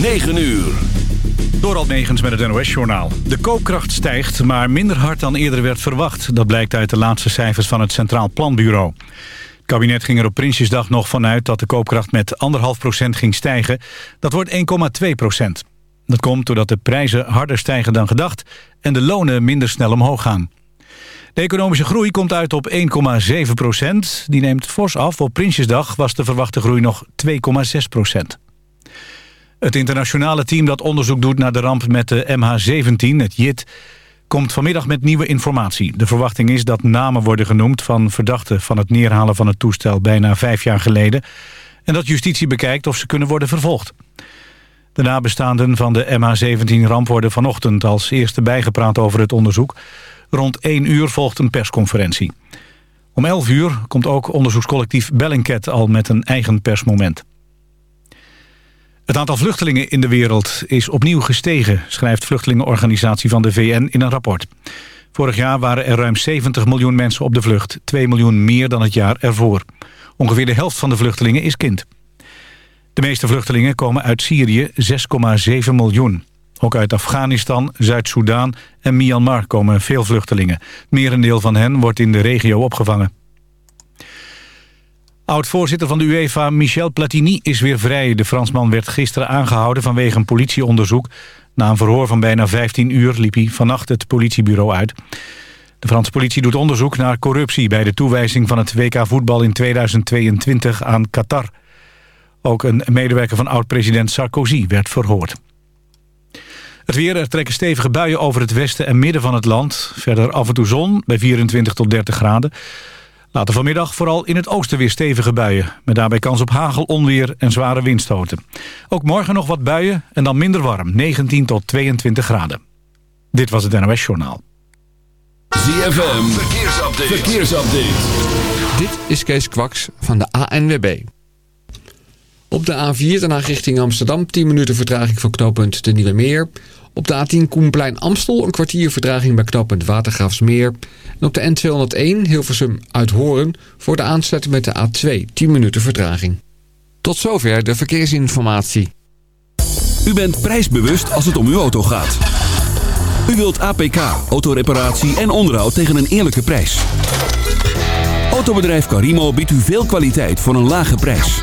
9 uur. Door Negens met het NOS-journaal. De koopkracht stijgt, maar minder hard dan eerder werd verwacht. Dat blijkt uit de laatste cijfers van het Centraal Planbureau. Het kabinet ging er op Prinsjesdag nog vanuit dat de koopkracht met 1,5% ging stijgen. Dat wordt 1,2% Dat komt doordat de prijzen harder stijgen dan gedacht... en de lonen minder snel omhoog gaan. De economische groei komt uit op 1,7% Die neemt fors af. Op Prinsjesdag was de verwachte groei nog 2,6 het internationale team dat onderzoek doet naar de ramp met de MH17, het JIT, komt vanmiddag met nieuwe informatie. De verwachting is dat namen worden genoemd van verdachten van het neerhalen van het toestel bijna vijf jaar geleden. En dat justitie bekijkt of ze kunnen worden vervolgd. De nabestaanden van de MH17-ramp worden vanochtend als eerste bijgepraat over het onderzoek. Rond 1 uur volgt een persconferentie. Om 11 uur komt ook onderzoekscollectief Bellingcat al met een eigen persmoment. Het aantal vluchtelingen in de wereld is opnieuw gestegen... schrijft vluchtelingenorganisatie van de VN in een rapport. Vorig jaar waren er ruim 70 miljoen mensen op de vlucht. 2 miljoen meer dan het jaar ervoor. Ongeveer de helft van de vluchtelingen is kind. De meeste vluchtelingen komen uit Syrië, 6,7 miljoen. Ook uit Afghanistan, Zuid-Soedan en Myanmar komen veel vluchtelingen. Merendeel van hen wordt in de regio opgevangen. Oud-voorzitter van de UEFA, Michel Platini, is weer vrij. De Fransman werd gisteren aangehouden vanwege een politieonderzoek. Na een verhoor van bijna 15 uur liep hij vannacht het politiebureau uit. De Franse politie doet onderzoek naar corruptie... bij de toewijzing van het WK voetbal in 2022 aan Qatar. Ook een medewerker van oud-president Sarkozy werd verhoord. Het weer, er trekken stevige buien over het westen en midden van het land. Verder af en toe zon, bij 24 tot 30 graden. Later vanmiddag vooral in het oosten weer stevige buien. Met daarbij kans op hagel, onweer en zware windstoten. Ook morgen nog wat buien en dan minder warm. 19 tot 22 graden. Dit was het NOS Journaal. ZFM, verkeersupdate. verkeersupdate. Dit is Kees Kwaks van de ANWB. Op de A4 daarna richting Amsterdam 10 minuten vertraging van knooppunt de Nieuwe Meer... Op de A10 Koenplein Amstel een kwartier vertraging bij knooppunt Watergraafsmeer. En op de N201 Hilversum Uithoren voor de aansluiting met de A2 10 minuten vertraging. Tot zover de verkeersinformatie. U bent prijsbewust als het om uw auto gaat. U wilt APK, autoreparatie en onderhoud tegen een eerlijke prijs. Autobedrijf Carimo biedt u veel kwaliteit voor een lage prijs.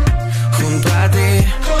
junto a.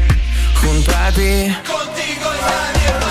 contati Contigo e Daniel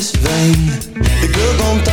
fles wijn. De girl komt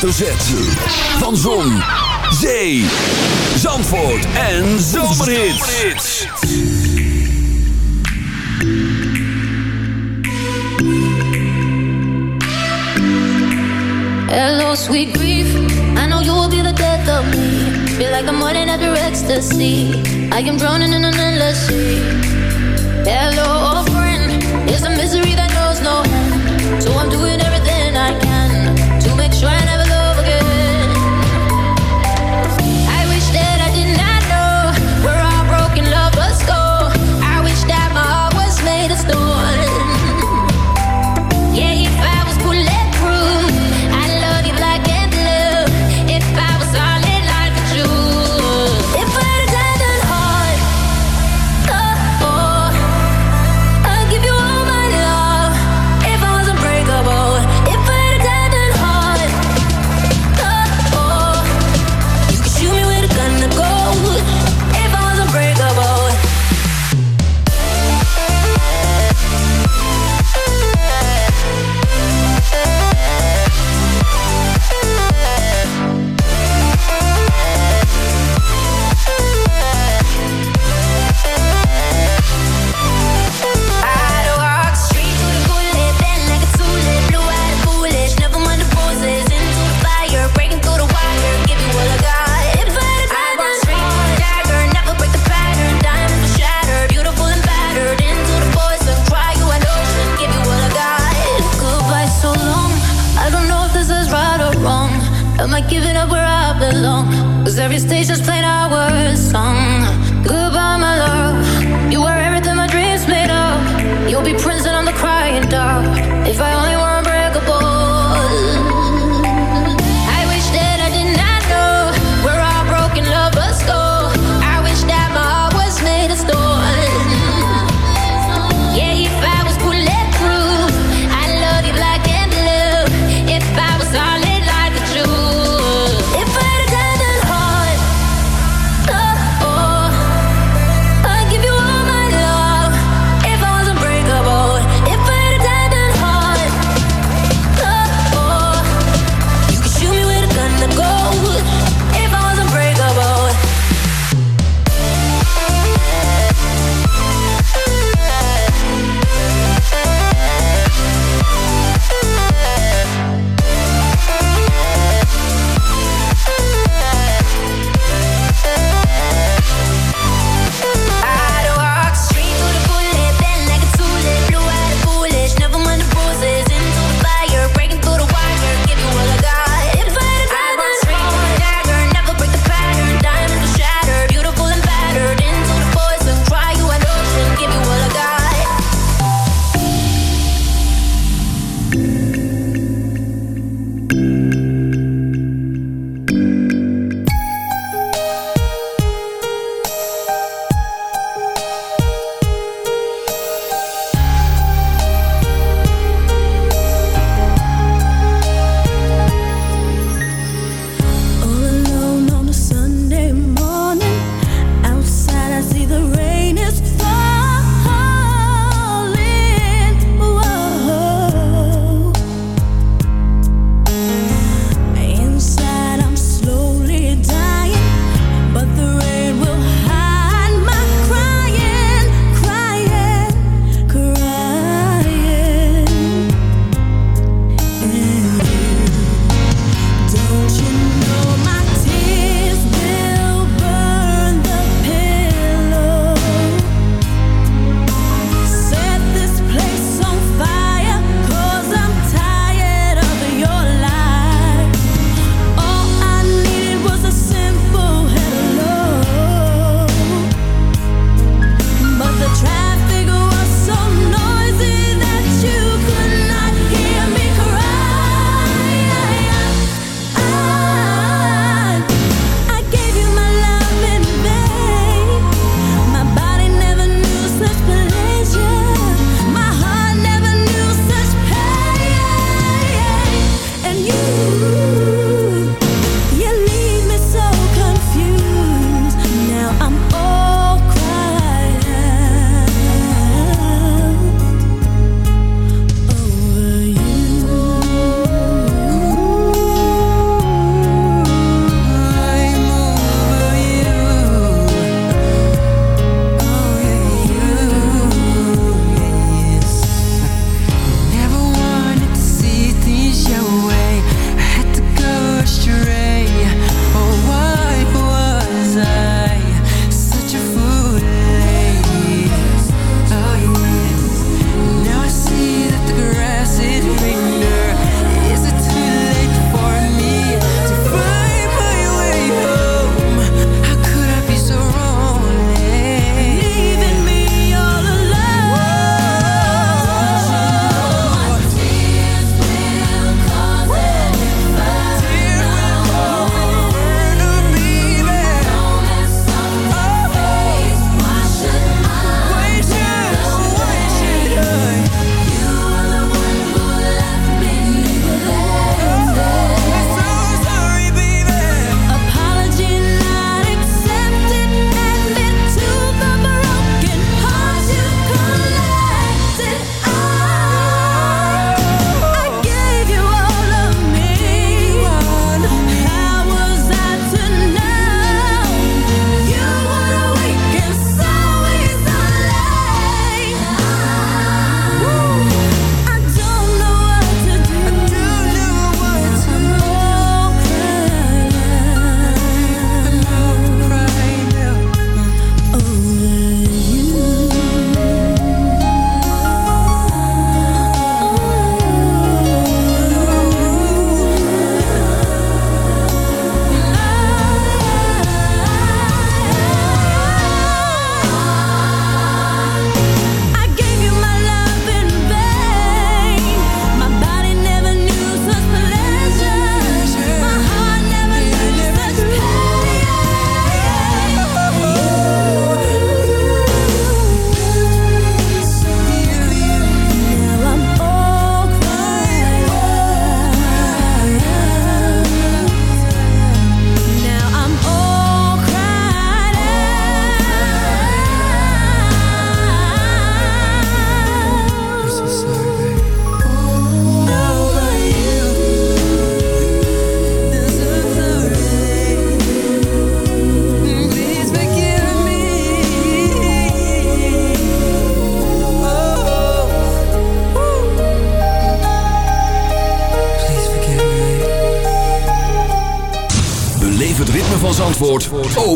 hoofdletter. Van Zon, Zee,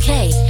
okay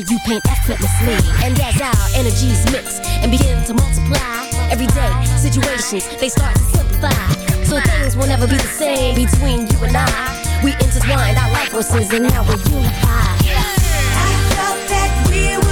you paint effortlessly. And as our energies mix and begin to multiply, everyday situations they start to simplify. So things will never be the same between you and I. We intertwined our life forces and now we're unified. Thought that we would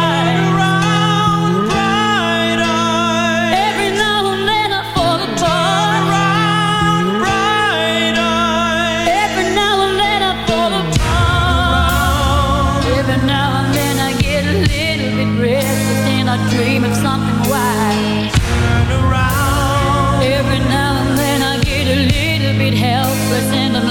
Represent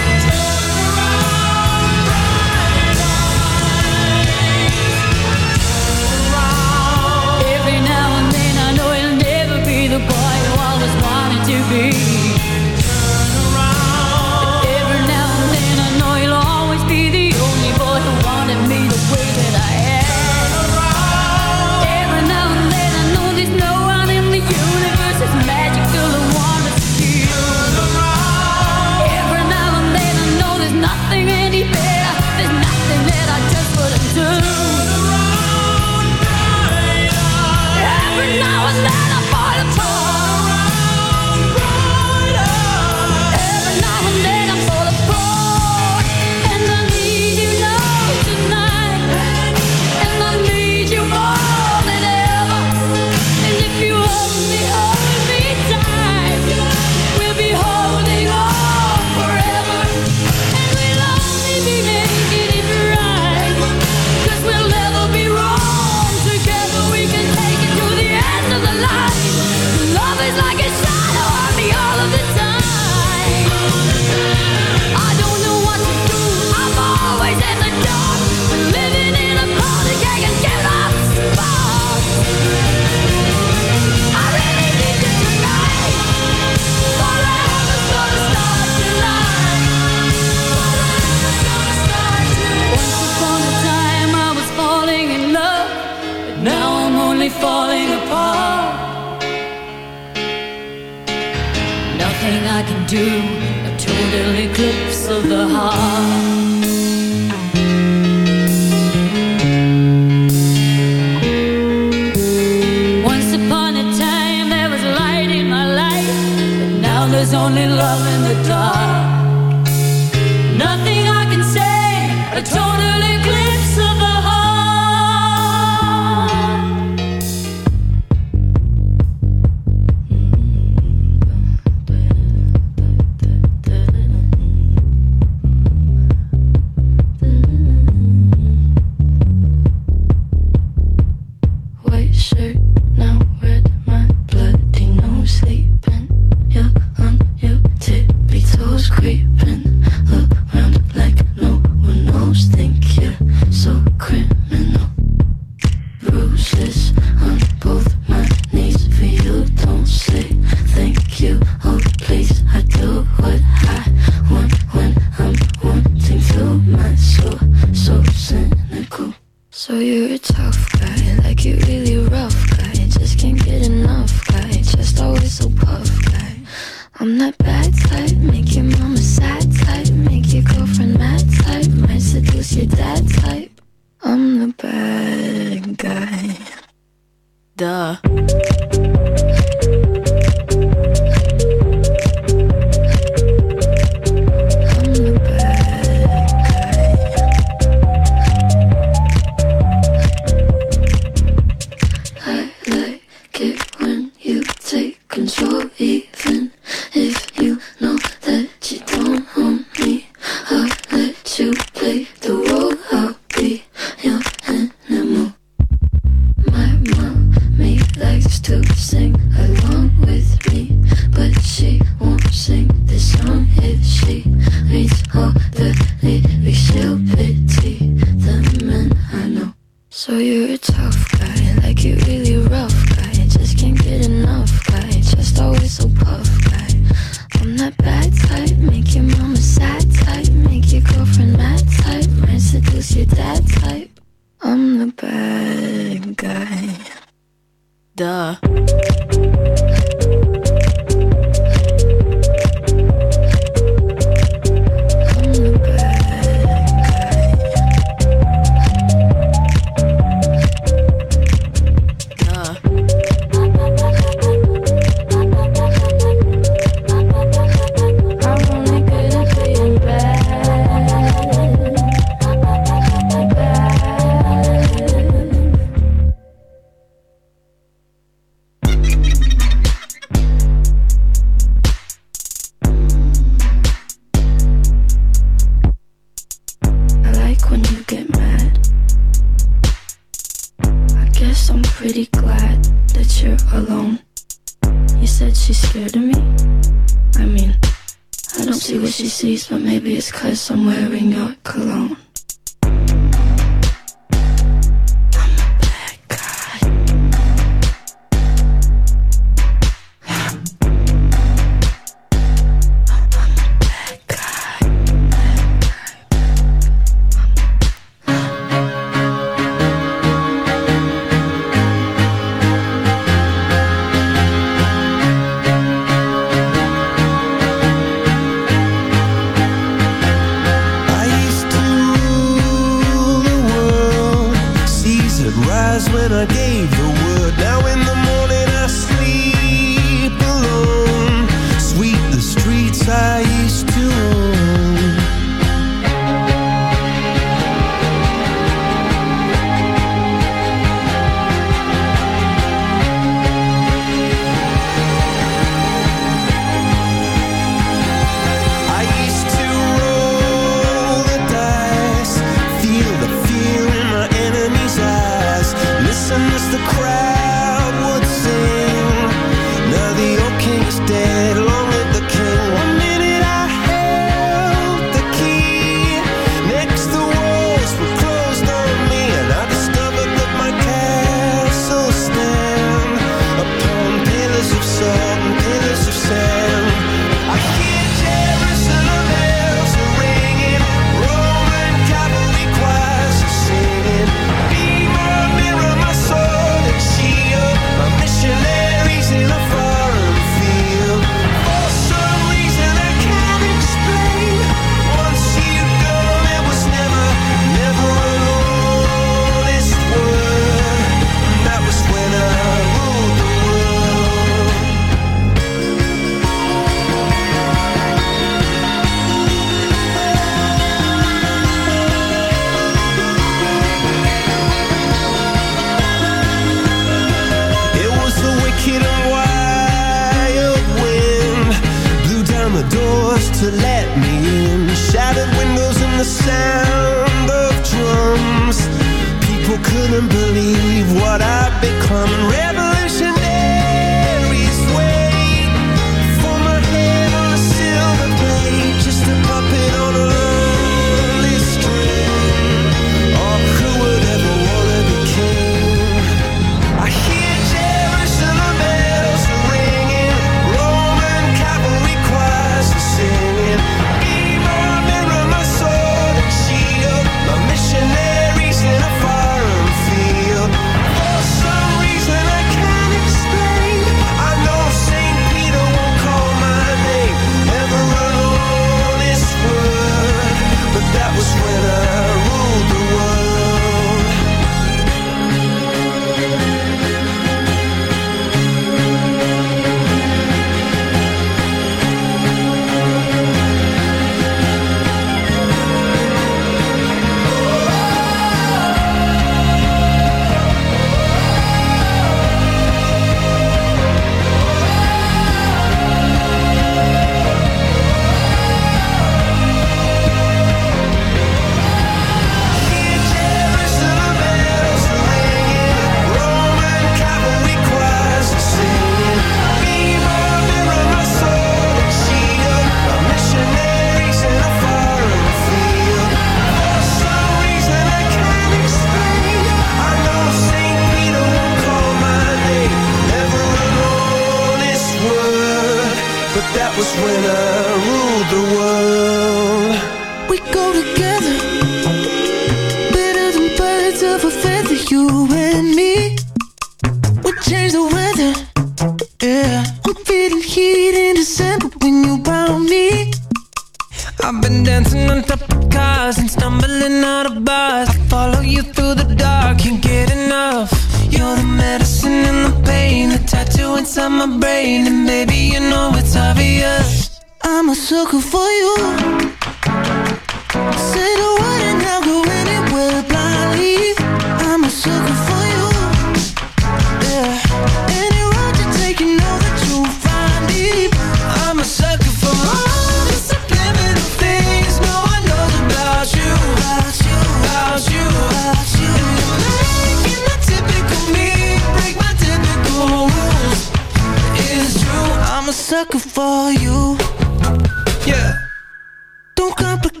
complicated.